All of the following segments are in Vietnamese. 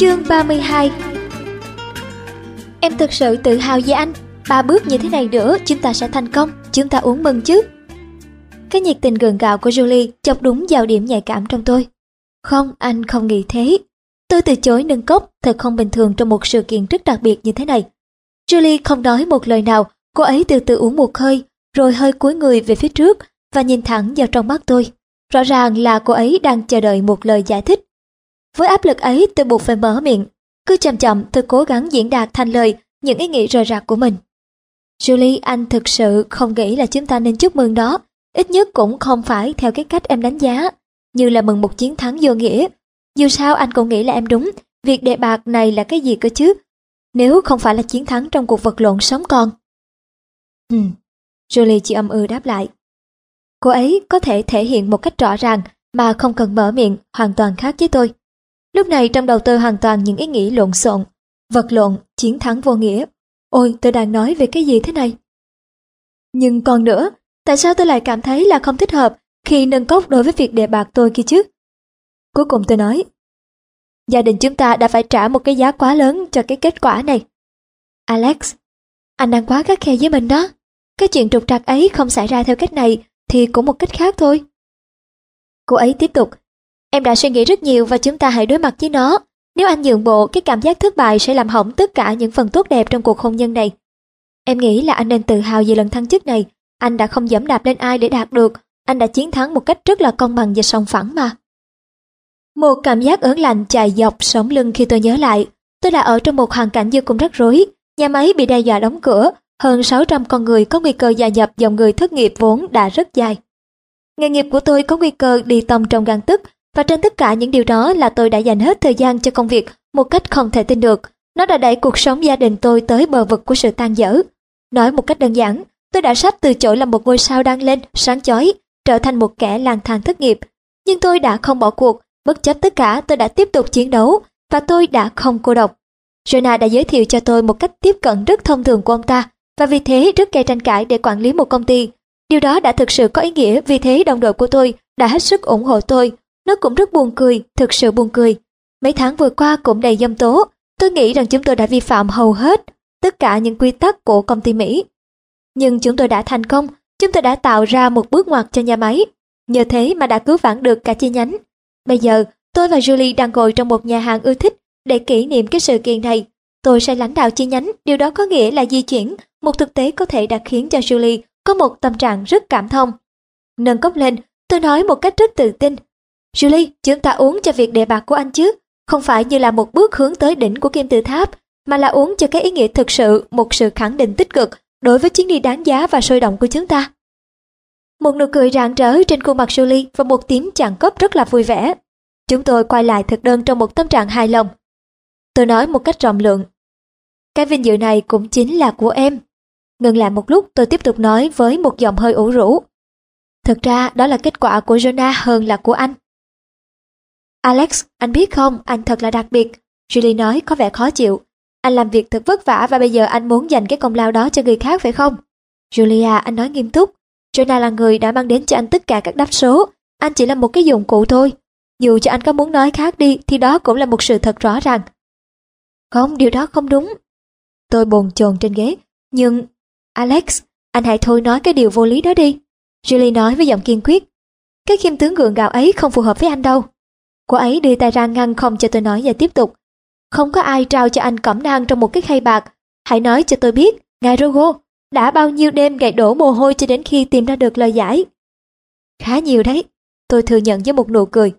Chương 32 Em thực sự tự hào về anh. Ba bước như thế này nữa chúng ta sẽ thành công. Chúng ta uống mừng chứ. Cái nhiệt tình gần gạo của Julie chọc đúng vào điểm nhạy cảm trong tôi. Không, anh không nghĩ thế. Tôi từ chối nâng cốc thật không bình thường trong một sự kiện rất đặc biệt như thế này. Julie không nói một lời nào Cô ấy từ từ uống một hơi Rồi hơi cúi người về phía trước Và nhìn thẳng vào trong mắt tôi. Rõ ràng là cô ấy đang chờ đợi một lời giải thích với áp lực ấy tôi buộc phải mở miệng. Cứ chậm chậm tôi cố gắng diễn đạt thành lời những ý nghĩ rời rạc của mình. Julie, anh thực sự không nghĩ là chúng ta nên chúc mừng đó. Ít nhất cũng không phải theo cái cách em đánh giá, như là mừng một chiến thắng vô nghĩa. Dù sao anh cũng nghĩ là em đúng, việc đề bạc này là cái gì cơ chứ? Nếu không phải là chiến thắng trong cuộc vật lộn sống còn. Ừ, Julie chỉ âm ư đáp lại. Cô ấy có thể thể hiện một cách rõ ràng mà không cần mở miệng, hoàn toàn khác với tôi. Lúc này trong đầu tôi hoàn toàn những ý nghĩ lộn xộn, vật lộn, chiến thắng vô nghĩa. Ôi, tôi đang nói về cái gì thế này? Nhưng còn nữa, tại sao tôi lại cảm thấy là không thích hợp khi nâng cốc đối với việc đề bạc tôi kia chứ? Cuối cùng tôi nói, gia đình chúng ta đã phải trả một cái giá quá lớn cho cái kết quả này. Alex, anh đang quá khắc khe với mình đó. Cái chuyện trục trặc ấy không xảy ra theo cách này thì cũng một cách khác thôi. Cô ấy tiếp tục Em đã suy nghĩ rất nhiều và chúng ta hãy đối mặt với nó. Nếu anh nhượng bộ, cái cảm giác thất bại sẽ làm hỏng tất cả những phần tốt đẹp trong cuộc hôn nhân này. Em nghĩ là anh nên tự hào về lần thăng chức này. Anh đã không dẫm đạp lên ai để đạt được. Anh đã chiến thắng một cách rất là công bằng và song phẳng mà. Một cảm giác ớn lạnh chạy dọc sống lưng khi tôi nhớ lại. Tôi đã ở trong một hoàn cảnh vô cùng rắc rối. Nhà máy bị đe dọa đóng cửa. Hơn 600 con người có nguy cơ gia nhập dòng người thất nghiệp vốn đã rất dài. Nghề nghiệp của tôi có nguy cơ đi tông trong gan tức và trên tất cả những điều đó là tôi đã dành hết thời gian cho công việc một cách không thể tin được. Nó đã đẩy cuộc sống gia đình tôi tới bờ vực của sự tan dở. Nói một cách đơn giản, tôi đã sắp từ chỗ là một ngôi sao đang lên, sáng chói, trở thành một kẻ lang thang thất nghiệp. Nhưng tôi đã không bỏ cuộc, bất chấp tất cả tôi đã tiếp tục chiến đấu và tôi đã không cô độc. Jonah đã giới thiệu cho tôi một cách tiếp cận rất thông thường của ông ta và vì thế rất gây tranh cãi để quản lý một công ty. Điều đó đã thực sự có ý nghĩa vì thế đồng đội của tôi đã hết sức ủng hộ tôi nó cũng rất buồn cười, thực sự buồn cười. Mấy tháng vừa qua cũng đầy dâm tố, tôi nghĩ rằng chúng tôi đã vi phạm hầu hết tất cả những quy tắc của công ty Mỹ. Nhưng chúng tôi đã thành công, chúng tôi đã tạo ra một bước ngoặt cho nhà máy. Nhờ thế mà đã cứu vãn được cả chi nhánh. Bây giờ, tôi và Julie đang ngồi trong một nhà hàng ưa thích để kỷ niệm cái sự kiện này. Tôi sẽ lãnh đạo chi nhánh, điều đó có nghĩa là di chuyển, một thực tế có thể đã khiến cho Julie có một tâm trạng rất cảm thông. Nâng cốc lên, tôi nói một cách rất tự tin, Julie, chúng ta uống cho việc đề bạc của anh chứ, không phải như là một bước hướng tới đỉnh của kim tự tháp, mà là uống cho cái ý nghĩa thực sự, một sự khẳng định tích cực đối với chuyến đi đáng giá và sôi động của chúng ta. Một nụ cười rạng rỡ trên khuôn mặt Julie và một tiếng chàng cốc rất là vui vẻ. Chúng tôi quay lại thực đơn trong một tâm trạng hài lòng. Tôi nói một cách rộng lượng. Cái vinh dự này cũng chính là của em. Ngừng lại một lúc tôi tiếp tục nói với một giọng hơi ủ rũ. Thực ra đó là kết quả của Jonah hơn là của anh. Alex, anh biết không, anh thật là đặc biệt. Julie nói có vẻ khó chịu. Anh làm việc thật vất vả và bây giờ anh muốn dành cái công lao đó cho người khác phải không? Julia, anh nói nghiêm túc. Jonah là người đã mang đến cho anh tất cả các đáp số. Anh chỉ là một cái dụng cụ thôi. Dù cho anh có muốn nói khác đi thì đó cũng là một sự thật rõ ràng. Không, điều đó không đúng. Tôi bồn chồn trên ghế. Nhưng, Alex, anh hãy thôi nói cái điều vô lý đó đi. Julie nói với giọng kiên quyết. Cái khiêm tướng gượng gạo ấy không phù hợp với anh đâu. Cô ấy đưa tay ra ngăn không cho tôi nói và tiếp tục. Không có ai trao cho anh cẩm nang trong một cái khay bạc. Hãy nói cho tôi biết, ngài Rogo, đã bao nhiêu đêm gãy đổ mồ hôi cho đến khi tìm ra được lời giải. Khá nhiều đấy, tôi thừa nhận với một nụ cười.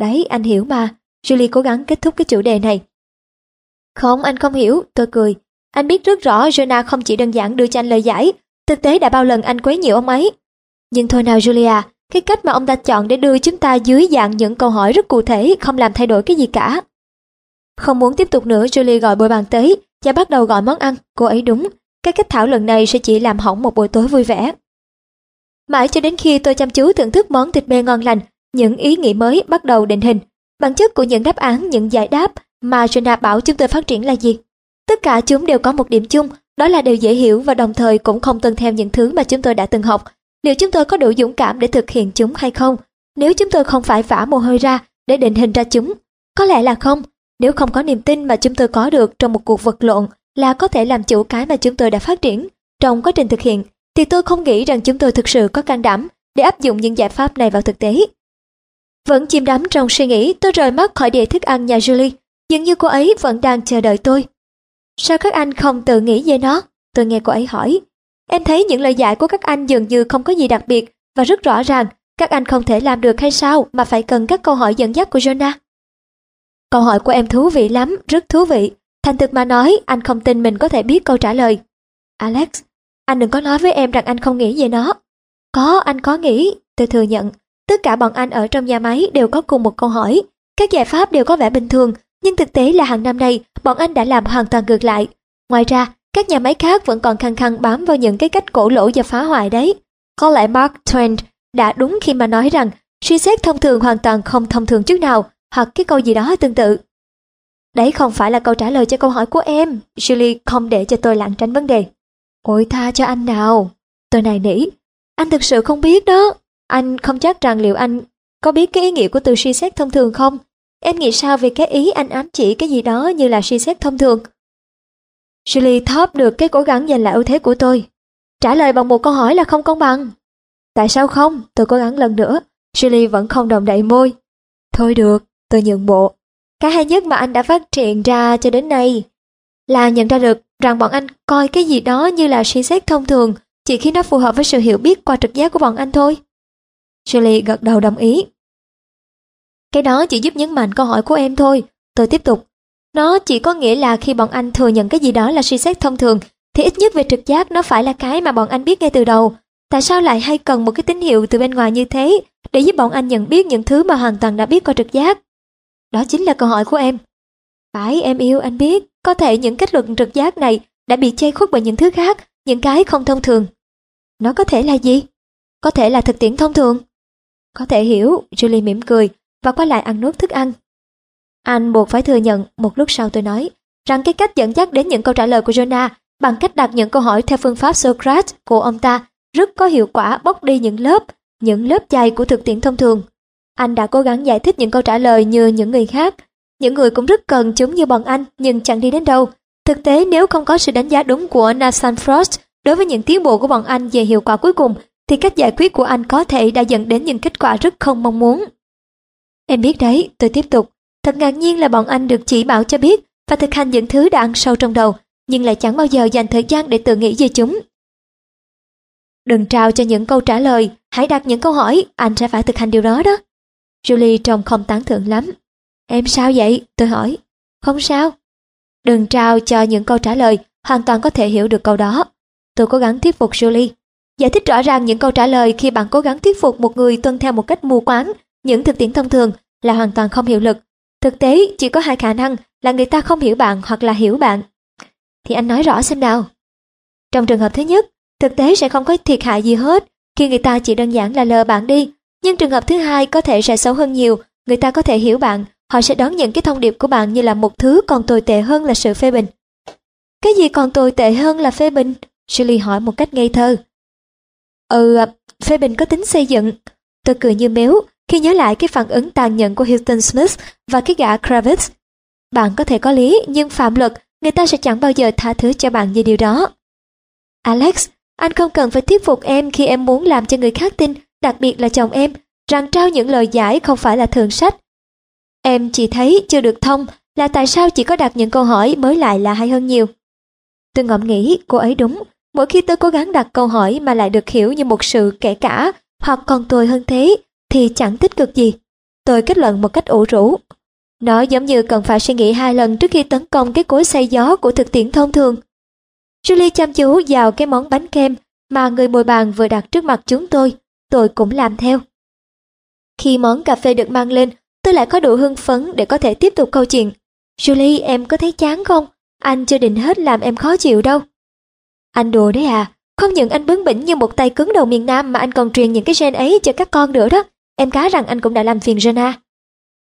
Đấy, anh hiểu mà, Julie cố gắng kết thúc cái chủ đề này. Không, anh không hiểu, tôi cười. Anh biết rất rõ Jonah không chỉ đơn giản đưa cho anh lời giải, thực tế đã bao lần anh quấy nhiễu ông ấy. Nhưng thôi nào Julia, cái cách mà ông ta chọn để đưa chúng ta dưới dạng những câu hỏi rất cụ thể không làm thay đổi cái gì cả. Không muốn tiếp tục nữa, Julie gọi bồi bàn tới và bắt đầu gọi món ăn. Cô ấy đúng, cái cách thảo luận này sẽ chỉ làm hỏng một buổi tối vui vẻ. Mãi cho đến khi tôi chăm chú thưởng thức món thịt bê ngon lành, những ý nghĩ mới bắt đầu định hình. Bản chất của những đáp án, những giải đáp mà jenna bảo chúng tôi phát triển là gì? Tất cả chúng đều có một điểm chung, đó là đều dễ hiểu và đồng thời cũng không tuân theo những thứ mà chúng tôi đã từng học liệu chúng tôi có đủ dũng cảm để thực hiện chúng hay không? Nếu chúng tôi không phải vả mồ hôi ra để định hình ra chúng, có lẽ là không. Nếu không có niềm tin mà chúng tôi có được trong một cuộc vật lộn là có thể làm chủ cái mà chúng tôi đã phát triển trong quá trình thực hiện, thì tôi không nghĩ rằng chúng tôi thực sự có can đảm để áp dụng những giải pháp này vào thực tế. Vẫn chìm đắm trong suy nghĩ, tôi rời mắt khỏi địa thức ăn nhà Julie, dường như cô ấy vẫn đang chờ đợi tôi. Sao các anh không tự nghĩ về nó? Tôi nghe cô ấy hỏi. Em thấy những lời giải của các anh dường như không có gì đặc biệt và rất rõ ràng, các anh không thể làm được hay sao mà phải cần các câu hỏi dẫn dắt của Jonah. Câu hỏi của em thú vị lắm, rất thú vị. Thành thực mà nói, anh không tin mình có thể biết câu trả lời. Alex, anh đừng có nói với em rằng anh không nghĩ về nó. Có, anh có nghĩ, tôi thừa nhận. Tất cả bọn anh ở trong nhà máy đều có cùng một câu hỏi. Các giải pháp đều có vẻ bình thường, nhưng thực tế là hàng năm nay, bọn anh đã làm hoàn toàn ngược lại. Ngoài ra, các nhà máy khác vẫn còn khăng khăng bám vào những cái cách cổ lỗ và phá hoại đấy. Có lẽ Mark Twain đã đúng khi mà nói rằng suy xét thông thường hoàn toàn không thông thường chút nào, hoặc cái câu gì đó tương tự. Đấy không phải là câu trả lời cho câu hỏi của em. Julie không để cho tôi lảng tránh vấn đề. Ôi tha cho anh nào. Tôi này nỉ. Anh thực sự không biết đó. Anh không chắc rằng liệu anh có biết cái ý nghĩa của từ suy xét thông thường không? Em nghĩ sao về cái ý anh ám chỉ cái gì đó như là suy xét thông thường? Julie thóp được cái cố gắng giành lại ưu thế của tôi. Trả lời bằng một câu hỏi là không công bằng. Tại sao không? Tôi cố gắng lần nữa. Julie vẫn không đồng đậy môi. Thôi được, tôi nhượng bộ. Cái hay nhất mà anh đã phát triển ra cho đến nay là nhận ra được rằng bọn anh coi cái gì đó như là suy xét thông thường chỉ khi nó phù hợp với sự hiểu biết qua trực giác của bọn anh thôi. Julie gật đầu đồng ý. Cái đó chỉ giúp nhấn mạnh câu hỏi của em thôi. Tôi tiếp tục. Nó chỉ có nghĩa là khi bọn anh thừa nhận cái gì đó là suy xét thông thường thì ít nhất về trực giác nó phải là cái mà bọn anh biết ngay từ đầu. Tại sao lại hay cần một cái tín hiệu từ bên ngoài như thế để giúp bọn anh nhận biết những thứ mà hoàn toàn đã biết qua trực giác? Đó chính là câu hỏi của em. Phải em yêu anh biết, có thể những kết luận trực giác này đã bị che khuất bởi những thứ khác, những cái không thông thường. Nó có thể là gì? Có thể là thực tiễn thông thường. Có thể hiểu, Julie mỉm cười và quay lại ăn nốt thức ăn. Anh buộc phải thừa nhận, một lúc sau tôi nói, rằng cái cách dẫn dắt đến những câu trả lời của Jonah bằng cách đặt những câu hỏi theo phương pháp Socrates của ông ta rất có hiệu quả bóc đi những lớp, những lớp dày của thực tiễn thông thường. Anh đã cố gắng giải thích những câu trả lời như những người khác. Những người cũng rất cần chúng như bọn anh nhưng chẳng đi đến đâu. Thực tế nếu không có sự đánh giá đúng của Nathan Frost đối với những tiến bộ của bọn anh về hiệu quả cuối cùng thì cách giải quyết của anh có thể đã dẫn đến những kết quả rất không mong muốn. Em biết đấy, tôi tiếp tục. Thật ngạc nhiên là bọn anh được chỉ bảo cho biết và thực hành những thứ đã ăn sâu trong đầu, nhưng lại chẳng bao giờ dành thời gian để tự nghĩ về chúng. Đừng trao cho những câu trả lời, hãy đặt những câu hỏi, anh sẽ phải thực hành điều đó đó. Julie trông không tán thưởng lắm. Em sao vậy? Tôi hỏi. Không sao. Đừng trao cho những câu trả lời, hoàn toàn có thể hiểu được câu đó. Tôi cố gắng thuyết phục Julie. Giải thích rõ ràng những câu trả lời khi bạn cố gắng thuyết phục một người tuân theo một cách mù quáng, những thực tiễn thông thường là hoàn toàn không hiệu lực. Thực tế chỉ có hai khả năng là người ta không hiểu bạn hoặc là hiểu bạn. Thì anh nói rõ xem nào. Trong trường hợp thứ nhất, thực tế sẽ không có thiệt hại gì hết khi người ta chỉ đơn giản là lờ bạn đi nhưng trường hợp thứ hai có thể sẽ xấu hơn nhiều, người ta có thể hiểu bạn, họ sẽ đón nhận cái thông điệp của bạn như là một thứ còn tồi tệ hơn là sự phê bình. Cái gì còn tồi tệ hơn là phê bình? Shirley hỏi một cách ngây thơ. Ừ, phê bình có tính xây dựng. Tôi cười như méo khi nhớ lại cái phản ứng tàn nhẫn của Hilton Smith và cái gã Kravitz. Bạn có thể có lý, nhưng phạm luật, người ta sẽ chẳng bao giờ tha thứ cho bạn như điều đó. Alex, anh không cần phải thuyết phục em khi em muốn làm cho người khác tin đặc biệt là chồng em, rằng trao những lời giải không phải là thường sách. Em chỉ thấy chưa được thông là tại sao chỉ có đặt những câu hỏi mới lại là hay hơn nhiều. Tôi ngẫm nghĩ cô ấy đúng, mỗi khi tôi cố gắng đặt câu hỏi mà lại được hiểu như một sự kể cả hoặc còn tồi hơn thế thì chẳng tích cực gì. Tôi kết luận một cách ủ rũ. Nó giống như cần phải suy nghĩ hai lần trước khi tấn công cái cối xay gió của thực tiễn thông thường. Julie chăm chú vào cái món bánh kem mà người bồi bàn vừa đặt trước mặt chúng tôi tôi cũng làm theo. Khi món cà phê được mang lên, tôi lại có đủ hưng phấn để có thể tiếp tục câu chuyện. Julie, em có thấy chán không? Anh chưa định hết làm em khó chịu đâu. Anh đùa đấy à, không những anh bướng bỉnh như một tay cứng đầu miền Nam mà anh còn truyền những cái gen ấy cho các con nữa đó. Em cá rằng anh cũng đã làm phiền Jenna.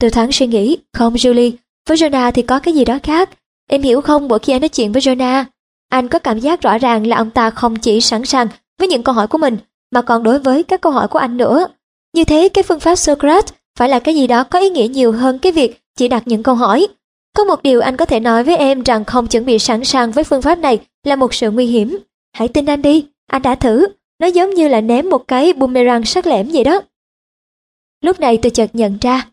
Tôi thoáng suy nghĩ, không Julie, với Jonah thì có cái gì đó khác. Em hiểu không mỗi khi anh nói chuyện với Jonah, anh có cảm giác rõ ràng là ông ta không chỉ sẵn sàng với những câu hỏi của mình mà còn đối với các câu hỏi của anh nữa. Như thế cái phương pháp Socrates phải là cái gì đó có ý nghĩa nhiều hơn cái việc chỉ đặt những câu hỏi. Có một điều anh có thể nói với em rằng không chuẩn bị sẵn sàng với phương pháp này là một sự nguy hiểm. Hãy tin anh đi, anh đã thử, nó giống như là ném một cái boomerang sắc lẻm vậy đó. Lúc này tôi chợt nhận ra.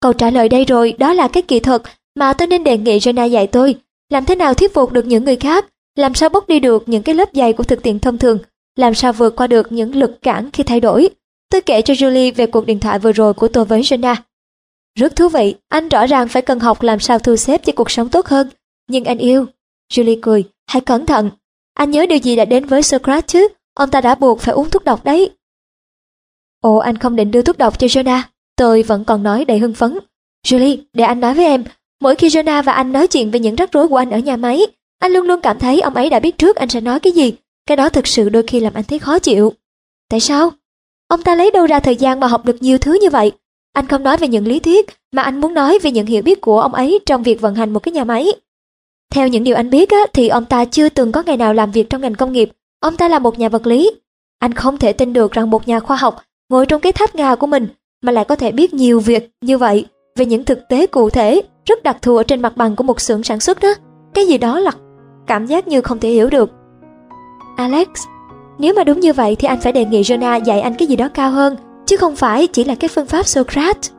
Câu trả lời đây rồi, đó là cái kỹ thuật mà tôi nên đề nghị jenna dạy tôi. Làm thế nào thuyết phục được những người khác, làm sao bóc đi được những cái lớp dày của thực tiễn thông thường, làm sao vượt qua được những lực cản khi thay đổi. Tôi kể cho Julie về cuộc điện thoại vừa rồi của tôi với jenna Rất thú vị, anh rõ ràng phải cần học làm sao thu xếp cho cuộc sống tốt hơn. Nhưng anh yêu. Julie cười, hãy cẩn thận. Anh nhớ điều gì đã đến với Socrates chứ? Ông ta đã buộc phải uống thuốc độc đấy. Ồ, anh không định đưa thuốc độc cho Jonah. Tôi vẫn còn nói đầy hưng phấn. Julie, để anh nói với em, mỗi khi Jonah và anh nói chuyện về những rắc rối của anh ở nhà máy, anh luôn luôn cảm thấy ông ấy đã biết trước anh sẽ nói cái gì. Cái đó thực sự đôi khi làm anh thấy khó chịu. Tại sao? Ông ta lấy đâu ra thời gian mà học được nhiều thứ như vậy? Anh không nói về những lý thuyết, mà anh muốn nói về những hiểu biết của ông ấy trong việc vận hành một cái nhà máy. Theo những điều anh biết á, thì ông ta chưa từng có ngày nào làm việc trong ngành công nghiệp. Ông ta là một nhà vật lý. Anh không thể tin được rằng một nhà khoa học ngồi trong cái tháp ngà của mình mà lại có thể biết nhiều việc như vậy về những thực tế cụ thể rất đặc thù ở trên mặt bằng của một xưởng sản xuất đó. Cái gì đó là cảm giác như không thể hiểu được. Alex, nếu mà đúng như vậy thì anh phải đề nghị Jonah dạy anh cái gì đó cao hơn chứ không phải chỉ là cái phương pháp Socrates.